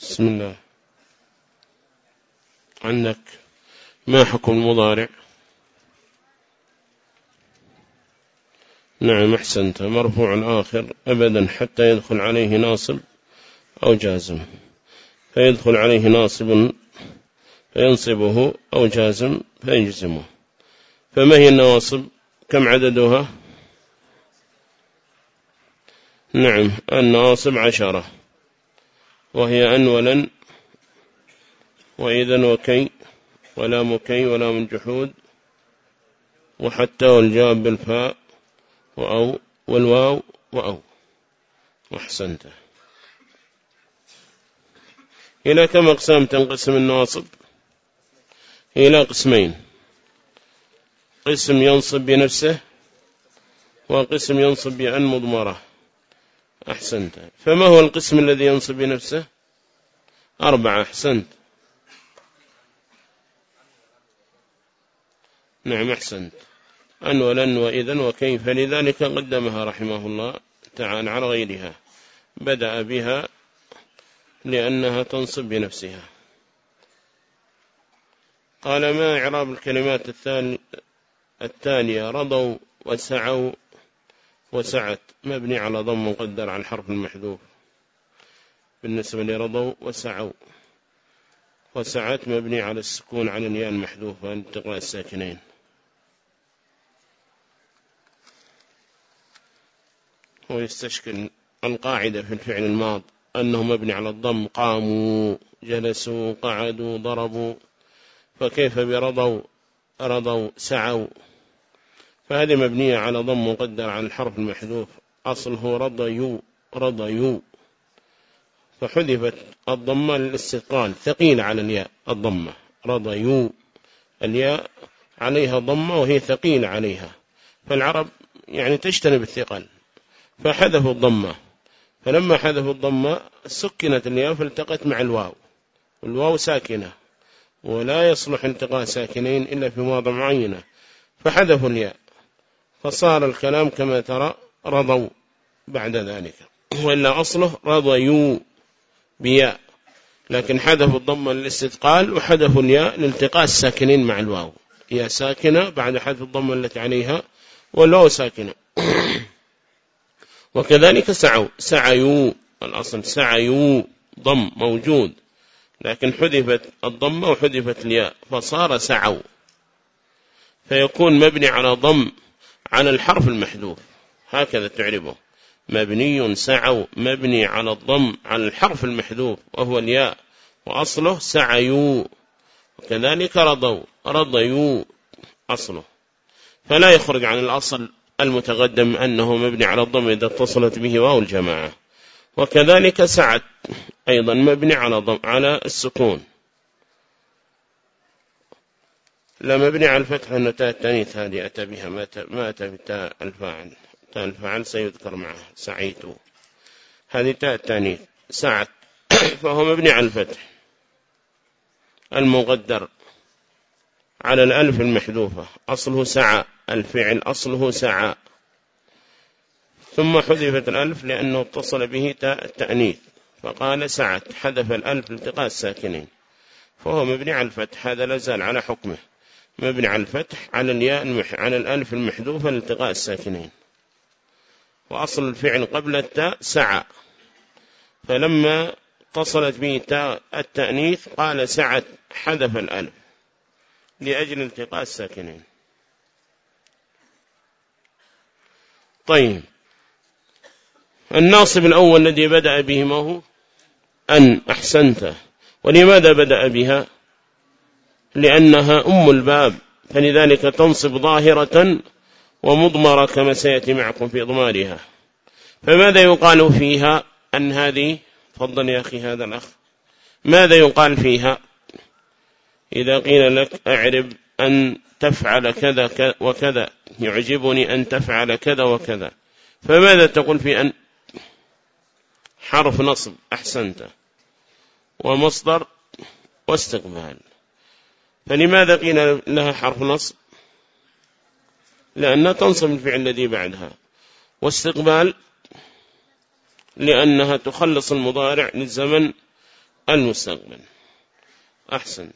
بسم الله. عندك ما حكم المضارع؟ نعم أحسنت. مرفوع الآخر أبدا حتى يدخل عليه ناصب أو جازم. فيدخل عليه ناصب فينصبه أو جازم فيجزمه. فما هي النواصب؟ كم عددها؟ نعم النواصب عشرة. وهي أن ولن وإذا وكي ولا مكي ولا من جحود وحتى والجواب بالفاء وأو والواو وأو. وحسنته إلى كم أقسام تنقسم النواصب؟ إلى قسمين. قسم ينصب بنفسه وقسم ينصب بأن مضمرة. أحسنت. فما هو القسم الذي ينصب بنفسه؟ أربعة أحسنت. نعم أحسنت. أن ولن وإذن وكيف لذلك قدمها رحمه الله تعالى على غيرها. بدأ بها لأنها تنصب بنفسها. قال ما إعراب الكلمات الثانية؟ رضوا وسعوا وسعت مبني على ضم مقدر على الحرف المحذوف. بالنسبة لرضوا وسعوا. وسعت مبني على السكون على الياء المحذوفة انتقاء الساكنين. ويستشكل القاعدة في الفعل الماض أنه مبني على الضم قاموا جلسوا قعدوا ضربوا. فكيف برضوا؟ رضوا سعوا. فهذه مبنية على ضم مقدر على الحرف المحذوف. أصله رضيوا رضيوا فحذفت الضمة للاستثقال ثقيلة على الياء الضمة. رضيوا الياء عليها ضمة وهي ثقيلة عليها. فالعرب يعني تجتنب الثقل. فحذفوا الضمة. فلما حذفوا الضمة سكنت الياء فالتقت مع الواو. والواو ساكنة. ولا يصلح التقاء ساكنين إلا في مواضع معينة. فحذفوا الياء. فصار الكلام كما ترى رضوا بعد ذلك. وإلا أصله رضيوا بياء. لكن حذفوا الضمة للاستثقال وحذفوا الياء لالتقاء الساكنين مع الواو. يا ساكنة بعد حذف الضمة التي عليها والواو ساكنة. وكذلك سعوا. سعيوا. الأصل سعيوا. ضم موجود. لكن حذفت الضمة وحذفت الياء. فصار سعوا. فيكون مبني على ضم. على الحرف المحذوف. هكذا تعربه. مبني سعوا مبني على الضم على الحرف المحذوف وهو الياء. وأصله سعيوا وكذلك رضوا رضيوا أصله. فلا يخرج عن الأصل المتقدم أنه مبني على الضم إذا اتصلت به واو الجماعة. وكذلك سعت أيضا مبني على ضم على السكون. لا مبني على الفتح أن تاء التانيث هذه أتى بها. ما أتى بتاء الفاعل. تاء الفاعل سيذكر معه. سعيت. هذه تاء التانيث سعت فهو مبني على الفتح. المقدر. على الألف المحذوفة. أصله سعى. الفعل أصله سعى. ثم حذفت الألف لأنه اتصل به تاء التأنيث. فقال سعت حذف الألف التقاء الساكنين. فهو مبني على الفتح. هذا لازال على حكمه. مبني على الفتح على الياء. على الألف المحذوفة لالتقاء الساكنين. وأصل الفعل قبل التاء سعى. فلما اتصلت به التأنيث قال سعت حذف الألف لأجل التقاء الساكنين. طيب. الناصب الأول الذي بدأ به ما هو؟ أن أحسنت. ولماذا بدأ بها؟ لأنها أم الباب فلذلك تنصب ظاهرة ومضمرة كما سيأتي معكم في إضمارها. فماذا يقال فيها؟ أن هذه فضل يا أخي هذا الأخ. ماذا يقال فيها؟ إذا قيل لك أعرب أن تفعل كذا وكذا يعجبني أن تفعل كذا وكذا. فماذا تقول في أن حرف نصب أحسنت. ومصدر واستقبال. فلماذا قيل لها حرف نصب لأنها تنصب الفعل الذي بعدها. واستقبال لأنها تخلص المضارع للزمن المستقبل. أحسنت.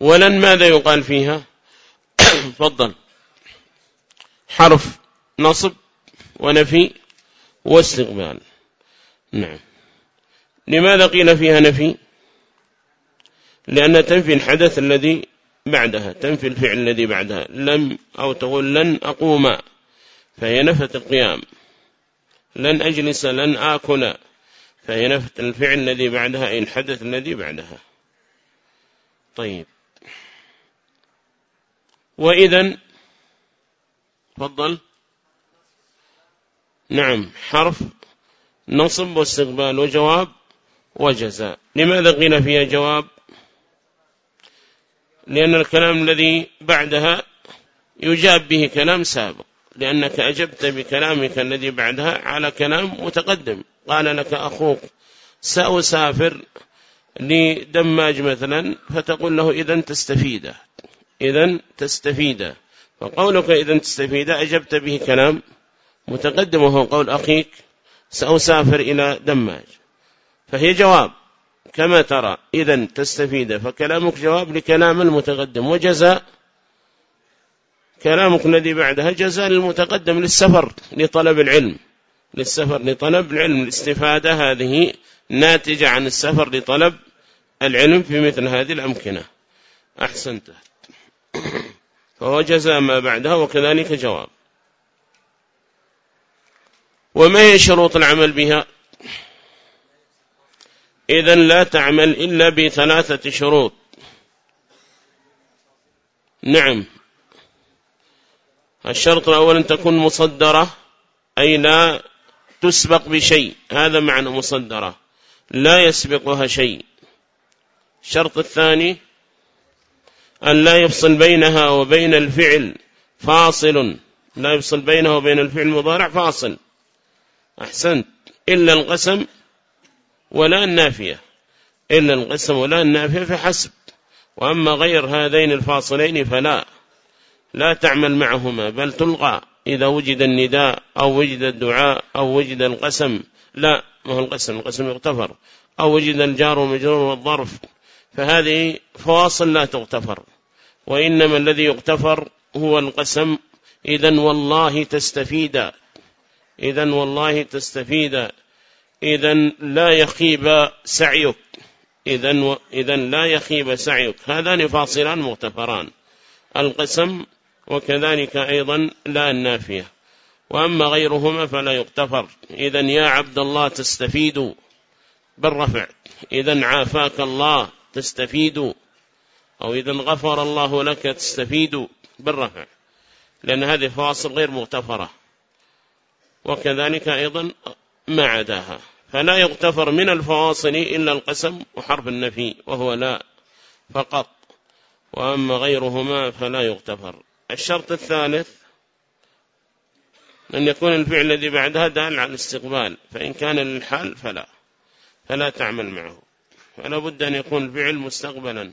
ولن ماذا يقال فيها؟ تفضل. حرف نصب ونفي واستقبال. نعم. لماذا قيل فيها نفي؟ لأن تنفي الحدث الذي بعدها تنفي الفعل الذي بعدها. لم أو تقول لن أقوم فهي نفت القيام. لن أجلس لن آكل فهي نفت الفعل الذي بعدها أي الحدث الذي بعدها. طيب. وإذا تفضل. نعم. حرف نصب واستقبال وجواب وجزاء. لماذا قيل فيها جواب؟ لأن الكلام الذي بعدها يجاب به كلام سابق. لأنك أجبت بكلامك الذي بعدها على كلام متقدم. قال لك أخوك سأسافر لدماج مثلا فتقول له إذن تستفيد إذن تستفيد. فقولك إذن تستفيد أجبت به كلام متقدم وهو قول أخيك سأسافر إلى دماج. فهي جواب. كما ترى. إذا تستفيد. فكلامك جواب لكلام المتقدم. وجزاء. كلامك الذي بعدها جزاء للمتقدم للسفر لطلب العلم. للسفر لطلب العلم. الاستفادة هذه ناتجة عن السفر لطلب العلم في مثل هذه الأمكنة. أحسنت. فهو جزاء ما بعدها وكذلك جواب. وما هي شروط العمل بها؟ إذا لا تعمل إلا بثلاثة شروط. نعم. الشرط الأول أن تكون مصدرة أي لا تسبق بشيء. هذا معنى مصدرة. لا يسبقها شيء. الشرط الثاني أن لا يفصل بينها وبين الفعل فاصل. لا يفصل بينها وبين الفعل المضارع فاصل. أحسنت. إلا القسم ولا النافية. إلا القسم ولا النافية فحسب. وأما غير هذين الفاصلين فلا. لا تعمل معهما بل تلغى إذا وجد النداء أو وجد الدعاء أو وجد القسم. لا ما هو القسم؟ القسم يغتفر. أو وجد الجار والمجرور والظرف. فهذه فواصل لا تغتفر. وإنما الذي يغتفر هو القسم. إذا والله تستفيد. إذا والله تستفيد. إذا لا يخيب سعيك. إذا إذا لا يخيب سعيك. هذان فاصلان مغتفران. القسم وكذلك أيضا لا النافية. وأما غيرهما فلا يغتفر. إذا يا عبد الله تستفيد بالرفع. إذا عافاك الله تستفيد. أو إذا غفر الله لك تستفيد بالرفع. لأن هذه فواصل غير مغتفرة. وكذلك أيضا ما عداها. فلا يغتفر من الفواصل إلا القسم وحرف النفي وهو لا فقط وأما غيرهما فلا يغتفر. الشرط الثالث أن يكون الفعل الذي بعدها دال على الاستقبال فإن كان للحال فلا فلا تعمل معه. فلا بد أن يكون الفعل مستقبلا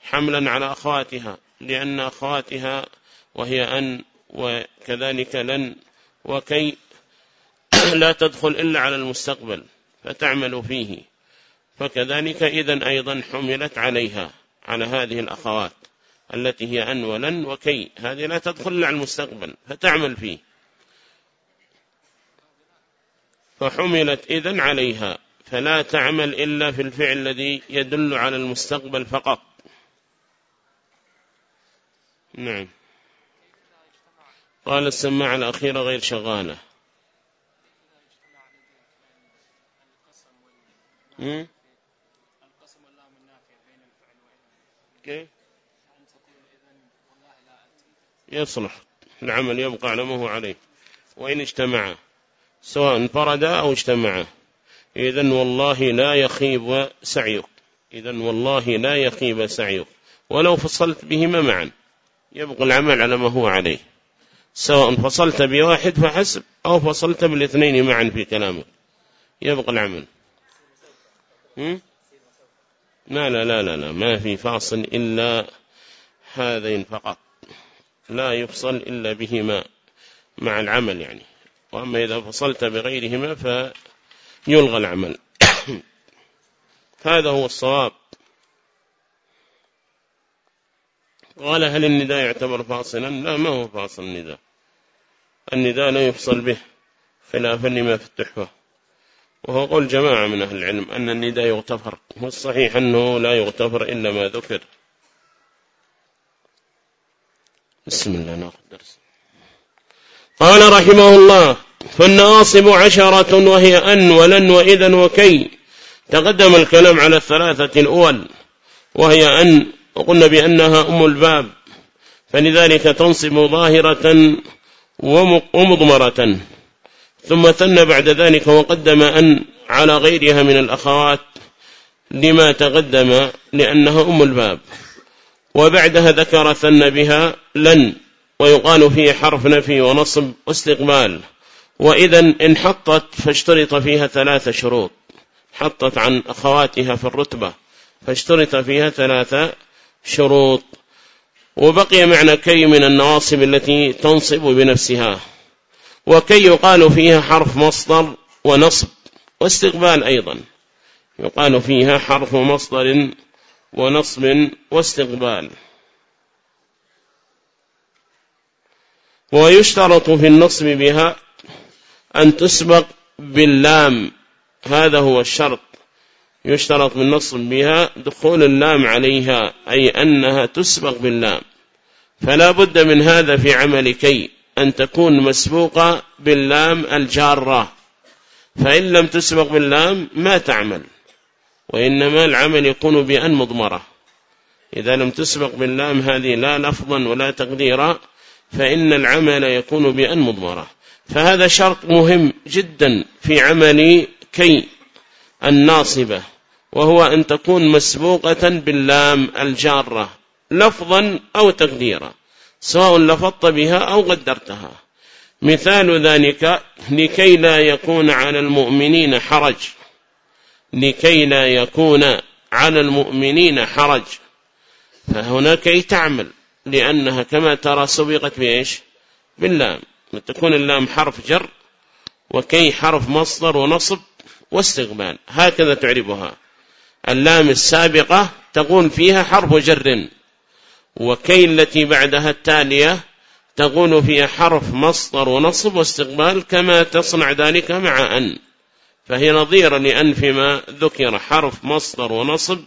حملا على أخواتها لأن أخواتها وهي أن وكذلك لن وكي لا تدخل إلا على المستقبل. فتعمل فيه. فكذلك إذا أيضا حملت عليها على هذه الأخوات التي هي أن ولن وكي. هذه لا تدخل على المستقبل فتعمل فيه. فحملت إذن عليها فلا تعمل إلا في الفعل الذي يدل على المستقبل فقط. نعم. قال السماعة الأخيرة غير شغالة. القسم واللام النافية بين الفعل كيف؟ يصلح. العمل يبقى على ما هو عليه. وإن اجتمع سواء انفرد أو اجتمع. إذن والله لا يخيب سعيك. إذن والله لا يخيب سعيك. ولو فصلت بهما معا. يبقى العمل على ما هو عليه. سواء فصلت بواحد فحسب أو فصلت بالاثنين معا في كلامك. يبقى العمل. لا لا لا لا لا. ما في فاصل إلا هذين فقط. لا يفصل إلا بهما مع العمل يعني. وأما إذا فصلت بغيرهما فيلغى العمل. هذا هو الصواب. قال هل النداء يعتبر فاصلا؟ لا ما هو فاصل النداء. النداء لا يفصل به خلافا لما في التحفة. وهو قول جماعة من أهل العلم أن النداء يغتفر والصحيح أنه لا يغتفر إلا ما ذكر. بسم الله ناخذ درس. قال رحمه الله فالنواصب عشرة وهي أن ولن وإذا وكي. تقدم الكلام على الثلاثة الأول وهي أن وقلنا بأنها أم الباب. فلذلك تنصب ظاهرة ومضمرة. ثم ثنى بعد ذلك وقدم أن على غيرها من الأخوات لما تقدم لأنها أم الباب. وبعدها ذكر ثن بها لن ويقال فيه حرف نفي ونصب واستقبال. وإذا إن حطت فاشترط فيها ثلاث شروط. حطت عن أخواتها في الرتبة فاشترط فيها ثلاث شروط. وبقي معنى كي من النواصب التي تنصب بنفسها. وكي يقال فيها حرف مصدر ونصب واستقبال أيضا. يقال فيها حرف مصدر ونصب واستقبال. ويشترط في النصب بها أن تسبق باللام. هذا هو الشرط. يشترط من نصب بها دخول اللام عليها أي أنها تسبق باللام. فلا بد من هذا في عمل كي أن تكون مسبوقة باللام الجارة. فإن لم تسبق باللام ما تعمل وإنما العمل يكون بأن مضمرة. إذا لم تسبق باللام هذه لا لفظا ولا تقديرا فإن العمل يكون بأن مضمرة. فهذا شرط مهم جدا في عمل كي الناصبة وهو أن تكون مسبوقة باللام الجارة لفظا أو تقديرا. سواء لفظت بها أو قدرتها. مثال ذلك لكي لا يكون على المؤمنين حرج. لكي لا يكون على المؤمنين حرج. فهنا كي تعمل؟ لأنها كما ترى سبقت بإيش؟ باللام. تكون اللام حرف جر وكي حرف مصدر ونصب واستقبال. هكذا تعربها. اللام السابقة تقول فيها حرف جر. وكي التي بعدها التالية تقول فيها حرف مصدر ونصب واستقبال كما تصنع ذلك مع أن فهي نظيرة لأن فيما ذكر حرف مصدر ونصب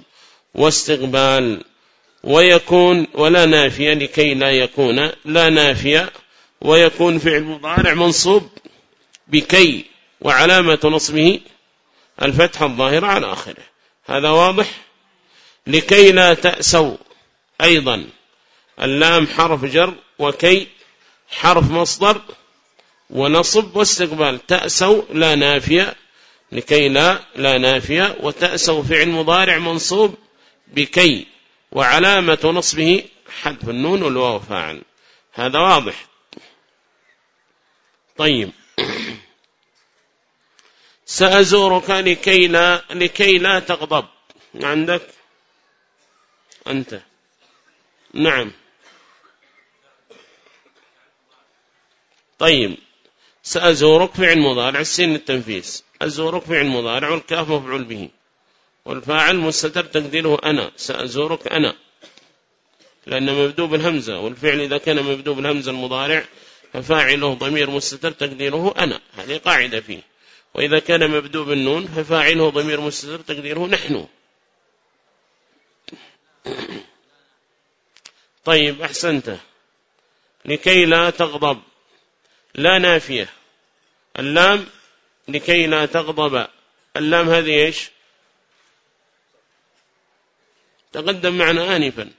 واستقبال ويكون ولا نافية لكي لا يكون لا نافية ويكون فعل مضارع منصوب بكي وعلامة نصبه الفتحة الظاهرة على آخره. هذا واضح؟ لكي لا تأسوا أيضا. اللام حرف جر وكي حرف مصدر ونصب واستقبال تأسوا لا نافية لكي لا لا نافية وتأسوا فعل مضارع منصوب بكي وعلامة نصبه حذف النون والواو فاعل. هذا واضح. طيب. سأزورك لكي لا, لكي لا تغضب. عندك؟ أنت. نعم. طيب سأزورك فعل مضارع السين التنفيس أزورك فعل مضارع والكاف مفعول به. والفاعل مستتر تقديره أنا. سأزورك أنا. لأن مبدو بالهمزة. والفعل إذا كان مبدو بالهمزة المضارع ففاعله ضمير مستتر تقديره أنا. هذه قاعدة فيه. وإذا كان مبدو بالنون ففاعله ضمير مستتر تقديره نحن. طيب أحسنت. لكي لا تغضب. لا نافية. اللام لكي لا تغضب. اللام هذه إيش؟ تقدم معنا آنفا.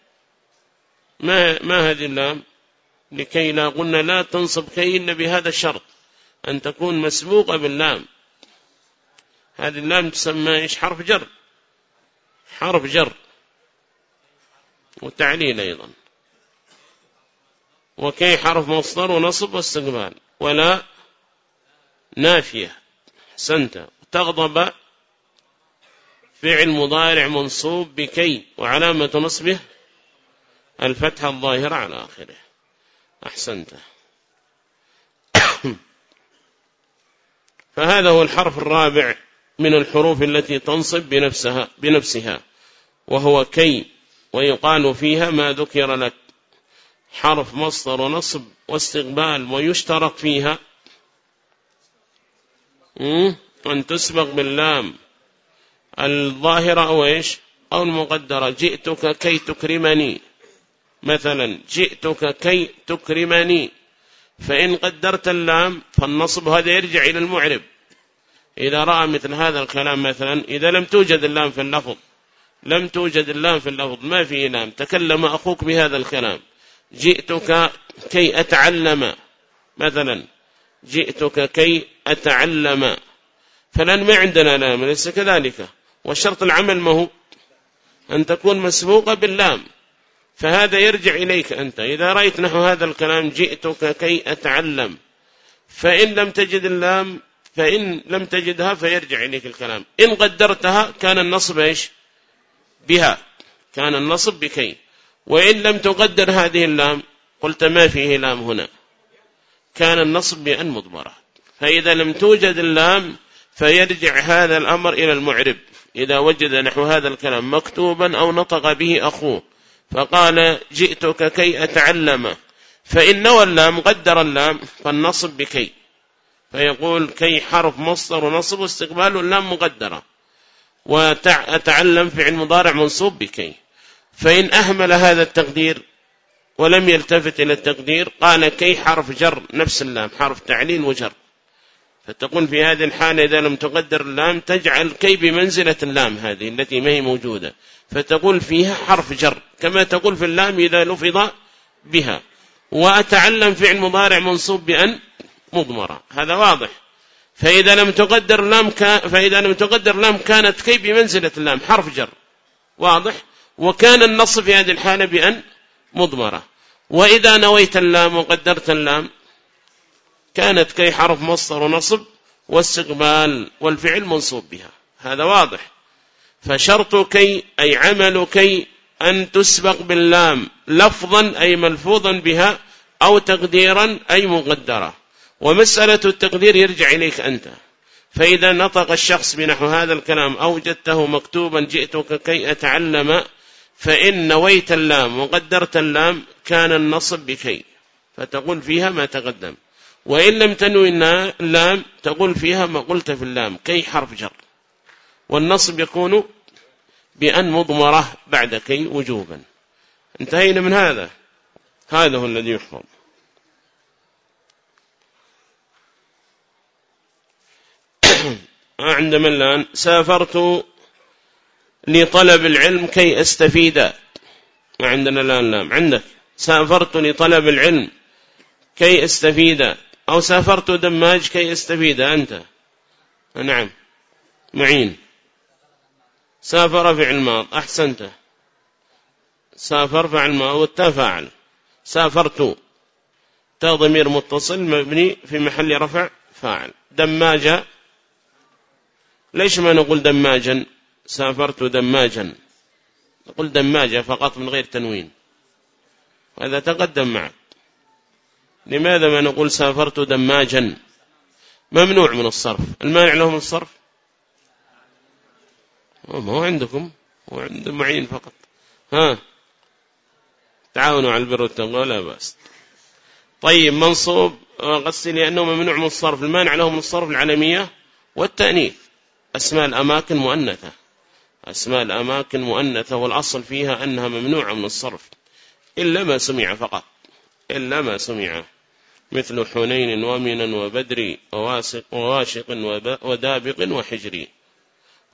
ما, ما هذه اللام؟ لكي لا قلنا لا تنصب كي إلا بهذا الشرط. أن تكون مسبوقة باللام. هذه اللام تسمى إيش؟ حرف جر. حرف جر. وتعليل أيضا. وكي حرف مصدر ونصب واستقبال. ولا نافية. سنت. تغضب فعل مضارع منصوب بكي وعلامة نصبه الفتحة الظاهرة على آخره. أحسنت. فهذا هو الحرف الرابع من الحروف التي تنصب بنفسها, بنفسها. وهو كي. ويقال فيها ما ذكر لك. حرف مصدر ونصب واستقبال ويشترط فيها. أن تسبق باللام الظاهرة أو إيش؟ أو المقدرة. جئتك كي تكرمني. مثلا جئتك كي تكرمني. فإن قدرت اللام فالنصب هذا يرجع إلى المعرب. إذا رأى مثل هذا الكلام مثلا إذا لم توجد اللام في اللفظ لم توجد اللام في اللفظ ما فيه لام. تكلم أخوك بهذا الكلام. جئتك كي أتعلم. مثلا جئتك كي أتعلم. فلن ما عندنا لام ليس كذلك. والشرط العمل ما هو؟ أن تكون مسبوقة باللام. فهذا يرجع إليك أنت. إذا رأيت نحو هذا الكلام جئتك كي أتعلم. فإن لم تجد اللام فإن لم تجدها فيرجع إليك الكلام. إن قدرتها كان النصب إيش؟ بها. كان النصب بكي. وإن لم تقدر هذه اللام قلت ما فيه لام هنا؟ كان النصب بأن مضمرة فإذا لم توجد اللام فيرجع هذا الأمر إلى المعرب. إذا وجد نحو هذا الكلام مكتوبا أو نطق به أخوه فقال جئتك كي أتعلم. فإن نوى اللام قدر اللام فالنصب بكي. فيقول كي حرف مصدر ونصب واستقبال اللام مقدرة. وأتعلم فعل مضارع منصوب بكي. فإن أهمل هذا التقدير ولم يلتفت إلى التقدير قال كي حرف جر نفس اللام حرف تعليل وجر. فتقول في هذه الحالة إذا لم تقدر اللام تجعل كي بمنزلة اللام هذه التي ما هي موجودة. فتقول فيها حرف جر كما تقول في اللام إذا لفظ بها. وأتعلم فعل مضارع منصوب بأن مضمرة. هذا واضح. فإذا لم تقدر لام ك... فإذا لم تقدر لام كانت كي بمنزلة اللام حرف جر. واضح؟ وكان النص في هذه الحالة بأن مضمرة. وإذا نويت اللام وقدرت اللام كانت كي حرف مصدر ونصب واستقبال والفعل منصوب بها. هذا واضح. فشرط كي أي عمل كي أن تسبق باللام لفظا أي ملفوظا بها أو تقديرا أي مقدرة. ومسألة التقدير يرجع إليك أنت. فإذا نطق الشخص بنحو هذا الكلام أوجدته مكتوبا جئتك كي أتعلم فإن نويت اللام وقدرت اللام كان النصب بكي. فتقول فيها ما تقدم. وإن لم تنوي اللام تقول فيها ما قلت في اللام كي حرف جر. والنصب يكون بأن مضمرة بعد كي وجوبا. انتهينا من هذا. هذا هو الذي يحفظ. عندما الآن سافرت لطلب العلم كي أستفيد. ما عندنا الآن لام عندك. سافرت لطلب العلم كي أستفيد. أو سافرت دماج كي أستفيد. أنت. نعم. معين. سافر فعل ماض أحسنت. سافر فعل ماض والتفاعل سافرت. تضمير متصل مبني في محل رفع فاعل. دماجة ليش ما نقول دماجا؟ سافرت دماجا. نقول دماجة فقط من غير تنوين. هذا تقدم معك. لماذا ما نقول سافرت دماجا؟ ممنوع من الصرف. المانع له من الصرف ما هو عندكم. هو عند معين فقط. ها؟ تعاونوا على البر والتقوى لا بأس. طيب منصوب قصدي لأنه ممنوع من الصرف. المانع له من الصرف العالمية والتأنيث. أسماء الأماكن مؤنثة. أسماء الأماكن مؤنثة والأصل فيها أنها ممنوعة من الصرف إلا ما سمع فقط إلا ما سمع مثل حنين ومن وبدر وواسق وواشق ودابق وحجري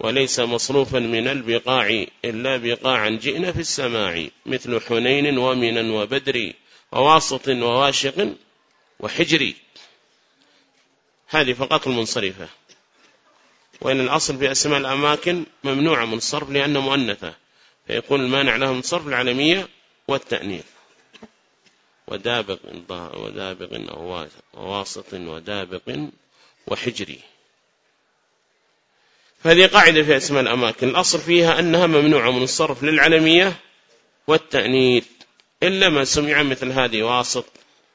وليس مصروفا من البقاع إلا بقاعا جئنا في السماع مثل حنين ومن وبدر وواسط وواشق وحجري هذه فقط المنصرفة. وإن الأصل في أسماء الأماكن ممنوعة من الصرف لأنه مؤنثة. فيكون المانع لها من الصرف العالمية والتأنيث. ودابق ودابق وواسط ودابق وحجري. فهذه قاعدة في أسماء الأماكن. الأصل فيها أنها ممنوعة من الصرف للعلمية والتأنيث. إلا ما سمع مثل هذه واسط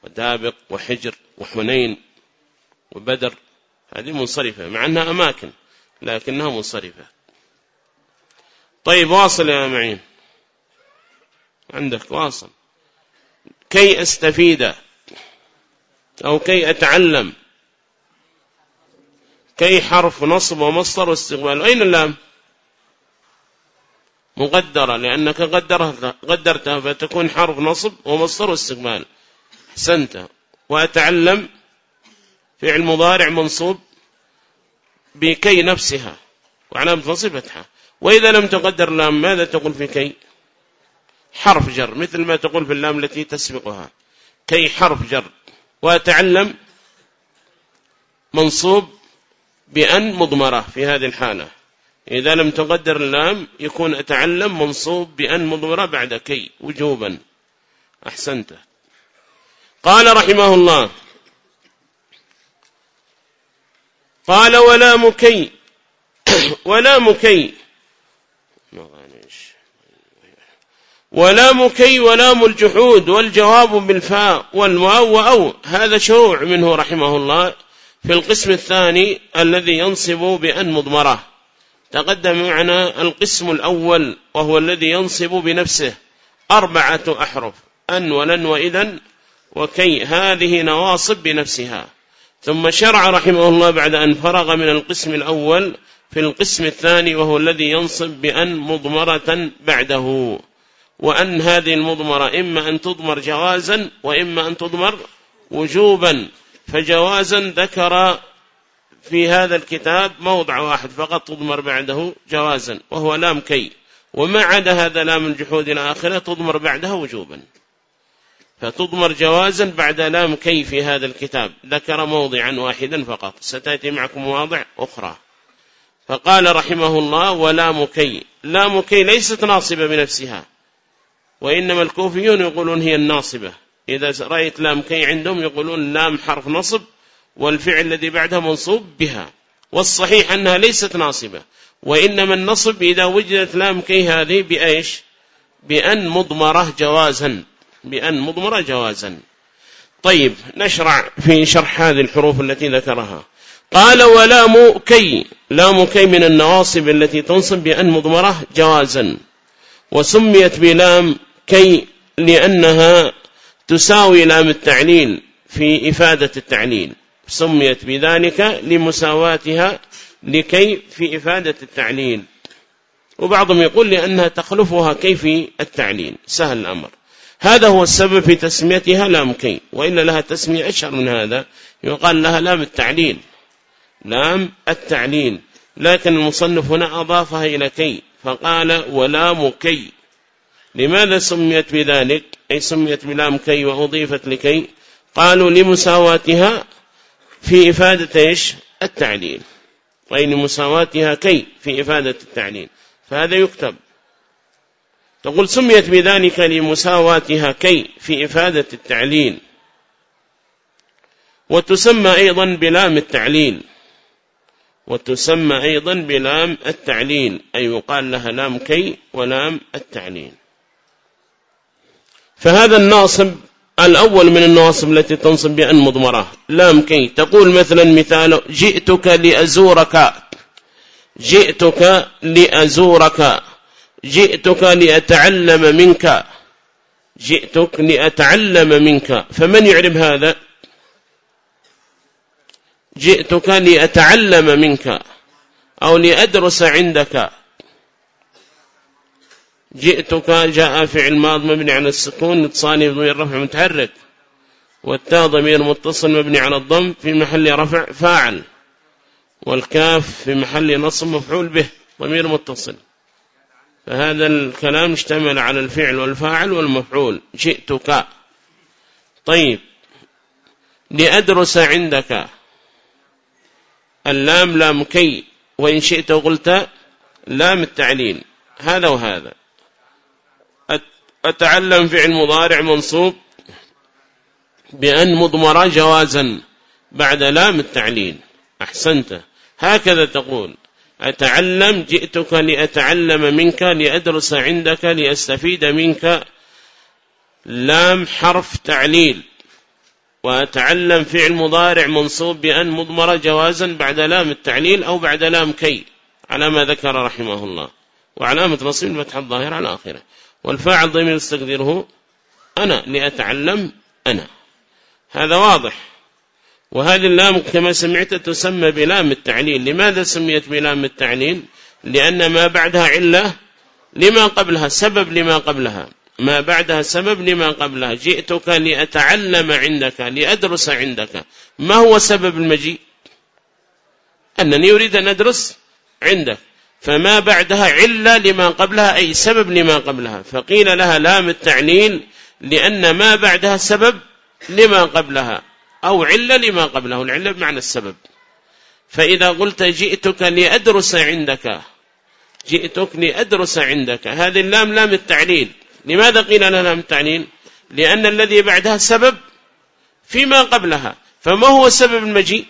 ودابق وحجر وحنين وبدر. هذه منصرفة مع أنها أماكن. لكنها منصرفة. طيب واصل يا معين. عندك واصل. كي أستفيد أو كي أتعلم. كي حرف نصب ومصدر واستقبال. أين اللام؟ مقدرة لأنك قدرتها فتكون حرف نصب ومصدر واستقبال. حسنت وأتعلم. فعل مضارع منصوب. بكي نفسها. وعلامة نصبتها وإذا لم تقدر لام ماذا تقول في كي؟ حرف جر مثل ما تقول في اللام التي تسبقها. كي حرف جر. وأتعلم منصوب بأن مضمرة في هذه الحالة. إذا لم تقدر اللام يكون أتعلم منصوب بأن مضمرة بعد كي وجوبا. أحسنت. قال رحمه الله قال ولا مكي. ولا مكي. ولام كي ولام الجحود والجواب بالفاء والواو وأو. هذا شروع منه رحمه الله في القسم الثاني الذي ينصب بأن مضمرة. تقدم معنا القسم الأول وهو الذي ينصب بنفسه. أربعة أحرف. أن ولن وإذن. وكي. هذه نواصب بنفسها. ثم شرع رحمه الله بعد أن فرغ من القسم الأول في القسم الثاني وهو الذي ينصب بأن مضمرة بعده. وأن هذه المضمرة إما أن تضمر جوازا وإما أن تضمر وجوبا. فجوازا ذكر في هذا الكتاب موضع واحد فقط تضمر بعده جوازا وهو لام كي. وما عدا هذا لام الجحود الآخرة تضمر بعدها وجوبا. فتضمر جوازا بعد لام كي في هذا الكتاب. ذكر موضعا واحدا فقط. ستأتي معكم مواضع أخرى. فقال رحمه الله ولام كي لام كي ليست ناصبة بنفسها. وإنما الكوفيون يقولون هي الناصبة. إذا رأيت لام كي عندهم يقولون لام حرف نصب والفعل الذي بعدها منصوب بها. والصحيح أنها ليست ناصبة. وإنما النصب إذا وجدت لام كي هذه بأيش؟ بأن مضمرة جوازا. بأن مضمرة جوازا. طيب نشرع في شرح هذه الحروف التي ذكرها. قال ولام كي لام كي من النواصب التي تنصب بأن مضمرة جوازا. وسميت بلام كي لأنها تساوي لام التعليل في إفادة التعليل. سميت بذلك لمساواتها لكي في إفادة التعليل. وبعضهم يقول لأنها تخلفها كي في التعليل. سهل الأمر. هذا هو السبب في تسميتها لام كي وإلا لها تسمية أشهر من هذا. يقال لها لام التعليل. لام التعليل. لكن المصنف هنا أضافها إلى كي فقال ولام كي لماذا سميت بذلك؟ أي سميت بلام كي وأضيفت لكي؟ قالوا لمساواتها في إفادة إيش؟ التعليل. أي لمساواتها كي في إفادة التعليل. فهذا يكتب. تقول سميت بذلك لمساواتها كي في إفادة التعليل. وتسمى أيضا بلام التعليل. وتسمى أيضا بلام التعليل أي يقال لها لام كي ولام التعليل. فهذا الناصب الأول من النواصب التي تنصب بأن مضمرة. لام كي تقول مثلا مثال جئتك لأزورك. جئتك لأزورك. جئتك لأتعلم منك. جئتك لأتعلم منك. فمن يعرب هذا؟ جئتك لأتعلم منك أو لأدرس عندك. جئتك جاء فعل ماض مبني على السكون اتصالي بضمير رفع متحرك. والتاء ضمير متصل مبني على الضم في محل رفع فاعل. والكاف في محل نصب مفعول به ضمير متصل. فهذا الكلام اشتمل على الفعل والفاعل والمفعول. جئتك طيب. لأدرس عندك اللام لام كي وإن شئت قلت لام التعليل. هذا وهذا. أتعلم فعل مضارع منصوب بأن مضمر جوازا بعد لام التعليل. أحسنت. هكذا تقول. أتعلم جئتك لأتعلم منك لأدرس عندك لأستفيد منك. لام حرف تعليل. وأتعلم فعل مضارع منصوب بأن مضمرة جوازا بعد لام التعليل أو بعد لام كي على ما ذكر رحمه الله. وعلامة نصب الفتح الظاهر على آخره. والفاعل ضمير استقدره أنا لأتعلم أنا. هذا واضح. وهذه اللام كما سمعت تسمى بلام التعليل لماذا سميت بلام التعليل لأن ما بعدها علة لما قبلها سبب لما قبلها. ما بعدها سبب لما قبلها. جئتك لأتعلم عندك لأدرس عندك. ما هو سبب المجيء؟ أنني أريد أن أدرس عندك. فما بعدها علة لما قبلها أي سبب لما قبلها. فقيل لها لام التعليل لأن ما بعدها سبب لما قبلها. أو علة لما قبله العلة بمعنى السبب. فإذا قلت جئتك لأدرس عندك جئتك لأدرس عندك. هذه اللام لام التعليل. لماذا قيل لها لام التعليل؟ لأن الذي بعدها سبب فيما قبلها. فما هو سبب المجيء؟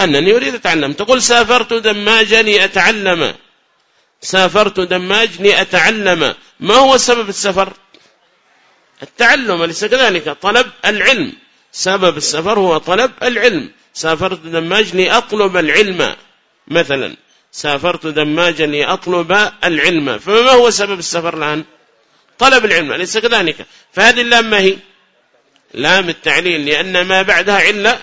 أنني أريد أتعلم. تقول سافرت دماجا لأتعلم. سافرت دماج لأتعلم. ما هو سبب السفر؟ التعلم أليس كذلك؟ طلب العلم. سبب السفر هو طلب العلم. سافرت دماج لأطلب العلم. مثلا سافرت دماجا لأطلب العلم. فما هو سبب السفر الآن؟ طلب العلم أليس كذلك؟ فهذه اللام ما هي؟ لام التعليل لأن ما بعدها علة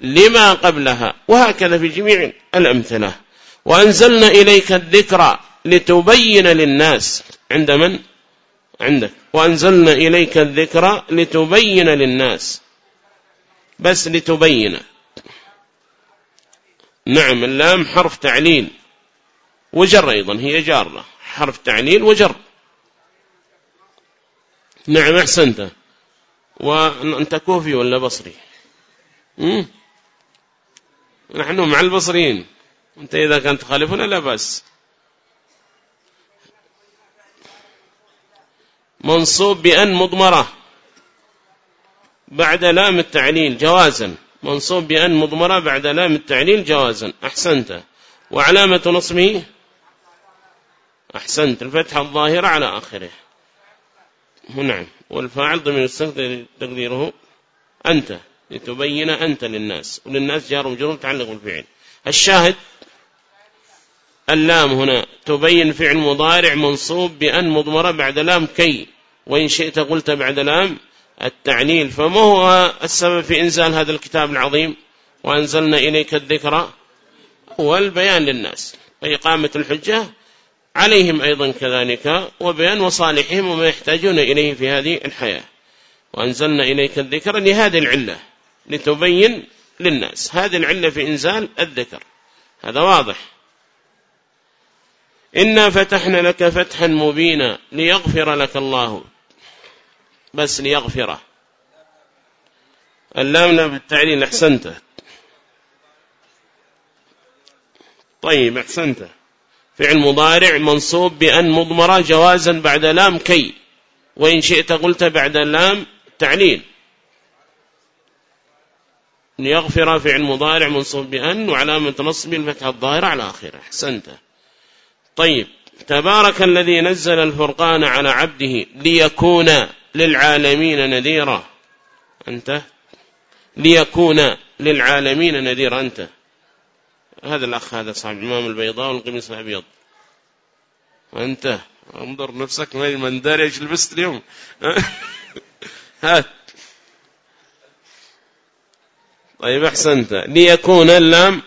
لما قبلها. وهكذا في جميع الأمثلة. وأنزلنا إليك الذكرى لتبين للناس. عند من؟ عندك. وأنزلنا إليك الذكرى لتبين للناس. بس لتبين. نعم اللام حرف تعليل وجر أيضا هي جارة. حرف تعليل وجر. نعم أحسنت. وأنت كوفي ولا بصري؟ نحن مع البصريين. أنت إذا كنت تخالفنا لا بس منصوب بأن مضمرة. بعد لام التعليل جوازا. منصوب بأن مضمرة بعد لام التعليل جوازا. أحسنت. وعلامة نصبه أحسنت. الفتحة الظاهرة على آخره. نعم. والفاعل ضمن السنة تقديره أنت. لتبين أنت للناس. وللناس جار وجرور تعلق بالفعل. الشاهد اللام هنا. تبين فعل مضارع منصوب بأن مضمرة بعد لام كي. وإن شئت قلت بعد لام التعليل. فما هو السبب في إنزال هذا الكتاب العظيم وأنزلنا إليك الذكرى هو البيان للناس. وإقامة الحجة عليهم أيضا كذلك وبيان مصالحهم وما يحتاجون إليه في هذه الحياة. وأنزلنا إليك الذكر لهذه العلة لتبين للناس هذه العلة في إنزال الذكر. هذا واضح. إنا فتحنا لك فتحا مبينا ليغفر لك الله. بس ليغفره. اللامنا بالتعليل أحسنته. طيب أحسنته. فعل مضارع منصوب بأن مضمرة جوازا بعد لام كي. وإن شئت قلت بعد لام تعليل. ليغفر فعل مضارع منصوب بأن وعلامة نصب الفتحة الظاهرة على آخره. أحسنته. طيب تبارك الذي نزل الفرقان على عبده ليكون للعالمين نذيرا. أنت؟ ليكون للعالمين نذيرا. أنت؟ هذا الأخ هذا صاحب الإمام البيضاء والقميص الأبيض. أنت؟ انظر نفسك من داري إيش لبست اليوم؟ هات. طيب أحسنت. ليكون اللام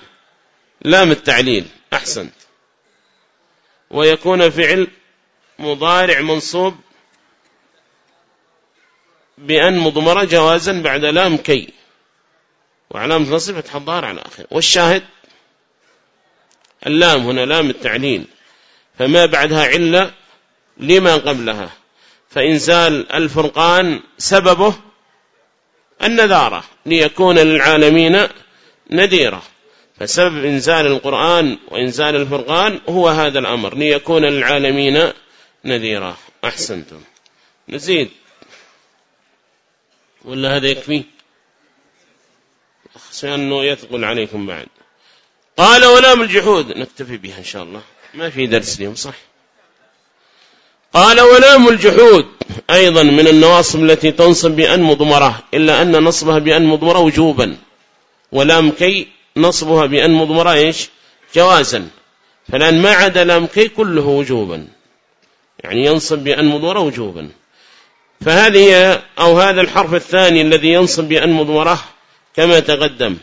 لام التعليل. أحسنت. ويكون فعل مضارع منصوب بأن مضمرة جوازا بعد لام كي. وعلامة نصب فتح الظاهر على آخر. والشاهد اللام هنا لام التعليل. فما بعدها علة لما قبلها. فإنزال الفرقان سببه النذارة. ليكون للعالمين نذيرا فسبب إنزال القرآن وإنزال الفرقان هو هذا الأمر. ليكون للعالمين نذيرا أحسنتم. نزيد. ولا هذا يكفي؟ أخشى أنه يثقل عليكم بعد. قال ولام الجحود. نكتفي بها إن شاء الله. ما في درس اليوم صح؟ قال ولام الجحود. أيضا من النواصب التي تنصب بأن مضمرة إلا أن نصبها بأن مضمرة وجوبا. ولام كي نصبها بأن مضمرة إيش؟ جوازا. فالآن ما عدا لام كي كله وجوبا. يعني ينصب بأن مضمرة وجوبا. فهذه أو هذا الحرف الثاني الذي ينصب بأن مضمرة كما تقدم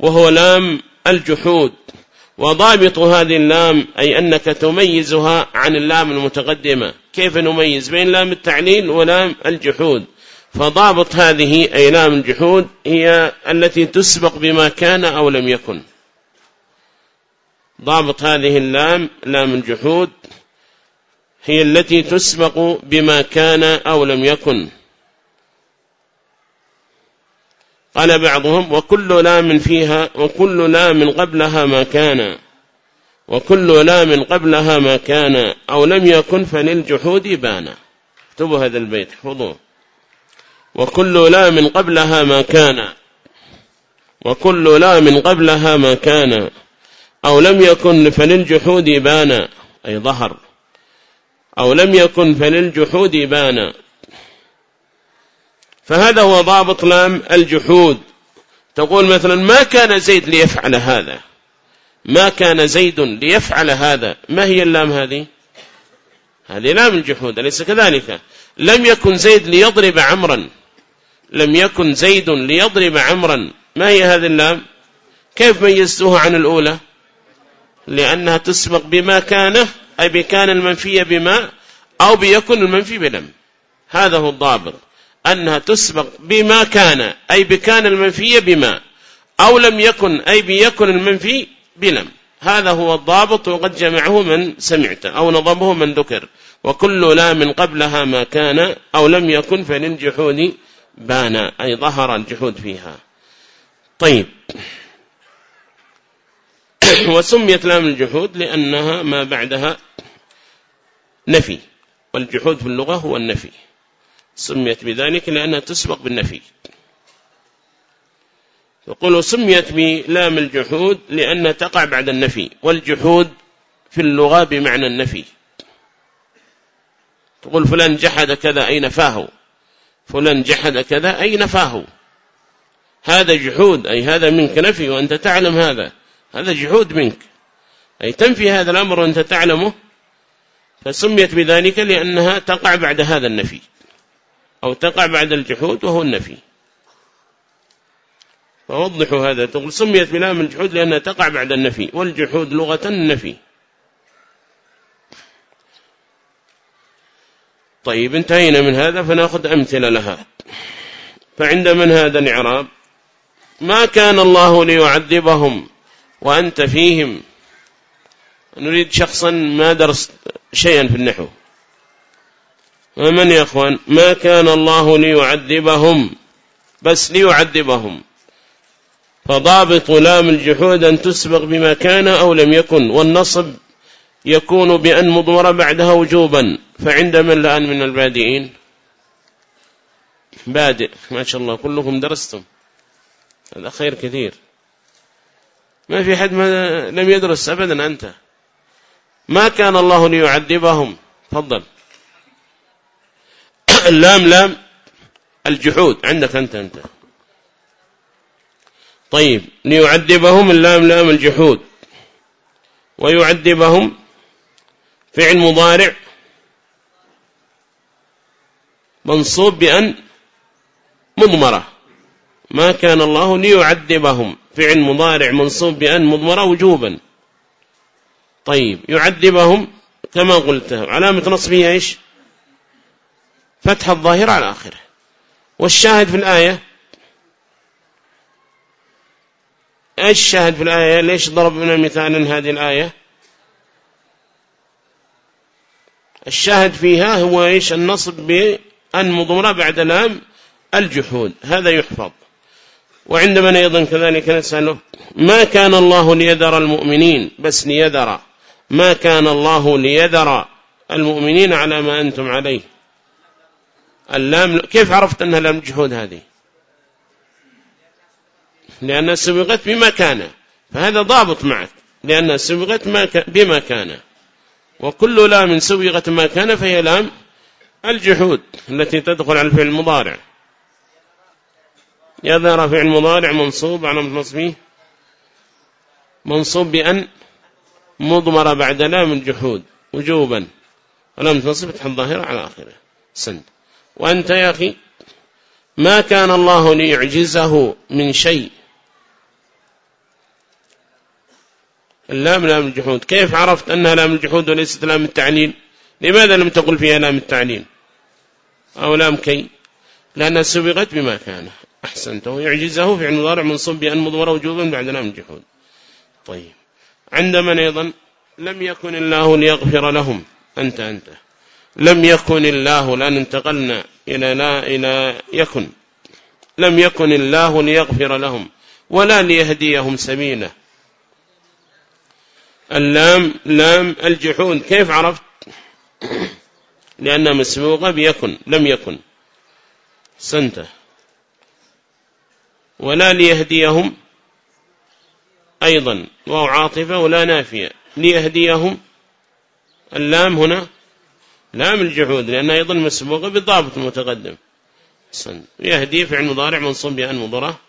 وهو لام الجحود. وضابط هذه اللام أي أنك تميزها عن اللام المتقدمة. كيف نميز بين لام التعليل ولام الجحود؟ فضابط هذه أي لام الجحود هي التي تسبق بما كان أو لم يكن. ضابط هذه اللام لام الجحود هي التي تسبق بما كان أو لم يكن. قال بعضهم وكل لام فيها وكل لام قبلها ما كان وكل لام قبلها ما كان أو لم يكن فللجحود بان اكتبوا هذا البيت حفظوه وكل لام قبلها ما كان وكل لام قبلها ما كان أو لم يكن فللجحود بان أي ظهر. أو لم يكن فللجحود بان فهذا هو ضابط لام الجحود. تقول مثلا ما كان زيد ليفعل هذا؟ ما كان زيد ليفعل هذا؟ ما هي اللام هذه؟ هذه لام الجحود أليس كذلك؟ لم يكن زيد ليضرب عمرا. لم يكن زيد ليضرب عمرا. ما هي هذه اللام؟ كيف ميزتها عن الأولى؟ لأنها تسبق بما كان أي بكان المنفية بما أو بيكن المنفي بلم هذا هو الضابط. أنها تسبق بما كان أي بكان المنفي بما أو لم يكن أي بيكن المنفي بلم. هذا هو الضابط وقد جمعه من سمعت أو نظمه من ذكر. وكل لا من قبلها ما كان أو لم يكن فللجحود بان أي ظهر الجحود فيها. طيب. وسميت لام الجحود لأنها ما بعدها نفي. والجحود في اللغة هو النفي. سميت بذلك لأنها تسبق بالنفي. يقول سميت بلام الجحود لأنها تقع بعد النفي. والجحود في اللغة بمعنى النفي. تقول فلان جحد كذا أي نفاه فلان جحد كذا أي نفاه هذا جحود أي هذا منك نفي وأنت تعلم هذا. هذا جحود منك. أي تنفي هذا الأمر وأنت تعلمه فسميت بذلك لأنها تقع بعد هذا النفي أو تقع بعد الجحود وهو النفي. فوضحوا هذا تقول سميت بلام الجحود لأنها تقع بعد النفي والجحود لغة النفي. طيب انتهينا من هذا فنأخذ أمثلة لها. فعند من هذا الإعراب ما كان الله ليعذبهم؟ وأنت فيهم. نريد شخصا ما درس شيئا في النحو. ومن يا أخوان؟ ما كان الله ليعذبهم بس ليعذبهم. فضابط لام الجحود أن تسبق بما كان أو لم يكن والنصب يكون بأن مضمر بعدها وجوبا. فعند من لأن من البادئين؟ بادئ. ما شاء الله كلكم درستم. هذا خير كثير. ما في حد ما لم يدرس أبدا أنت. ما كان الله ليعذبهم. تفضل. اللام لام الجحود. عندك أنت أنت. طيب. ليعذبهم اللام لام الجحود. ويعذبهم فعل مضارع. منصوب بأن مضمرة. ما كان الله ليعذبهم. فعل مضارع منصوب بأن مضمرة وجوبا. طيب يعذبهم كما قلت. علامة نصبه إيش؟ فتح الظاهر على آخره. والشاهد في الآية؟ إيش الشاهد في الآية؟ ليش ضربنا مثالا هذه الآية؟ الشاهد فيها هو إيش؟ النصب بأن مضمرة بعد لام الجحود. هذا يحفظ. وعندما أيضا كذلك نسأله ما كان الله ليذر المؤمنين؟ بس ليذر. ما كان الله ليذر المؤمنين على ما أنتم عليه؟ اللام كيف عرفت أنها لام جحود هذه؟ لأنها سبقت بما كان. فهذا ضابط معك. لأنها سبقت بما كان. وكل لام سوغت ما كان فهي لام الجحود التي تدخل على الفعل المضارع. يظهر فعل مضارع منصوب على نصبه منصوب بأن مضمر بعد لام الجحود وجوبا. ولم تصب الظاهرة على آخره. سند. وأنت يا أخي ما كان الله ليعجزه من شيء. اللام لام الجحود كيف عرفت أنها لام الجحود وليست لام التعليل؟ لماذا لم تقل فيها لام التعليل؟ أو لام كي؟ لأنها سبقت بما كان. أحسنت ويعجزه في المضارع منصوب بأن مضمر وجوبا بعد لام الجحود طيب. عندما أيضا؟ لم يكن الله ليغفر لهم. أنت أنت. لم يكن الله لأن انتقلنا إلى لا إلى يكن. لم يكن الله ليغفر لهم ولا ليهديهم سبيلا اللام لام الجحود. كيف عرفت؟ لأنها مسبوقة بيكن. لم يكن. سنته ولا ليهديهم أيضا وهو عاطفة ولا نافية ليهديهم. اللام هنا لام الجحود لأنها أيضا مسبوقة بالضابط المتقدم يهدي فعل مضارع منصوب بأن مضرة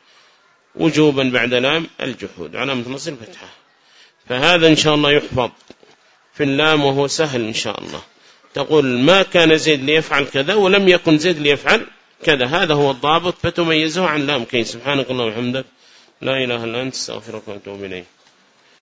وجوبا بعد لام الجحود علامة نصر الفتحة. فهذا إن شاء الله يحفظ في اللام وهو سهل إن شاء الله. تقول ما كان زيد ليفعل كذا ولم يكن زيد ليفعل كذا هذا هو الضابط فتميزه عن لام كي سبحانك الله وحمدك لا إله إلا أنت استغفرك وأتوب إليه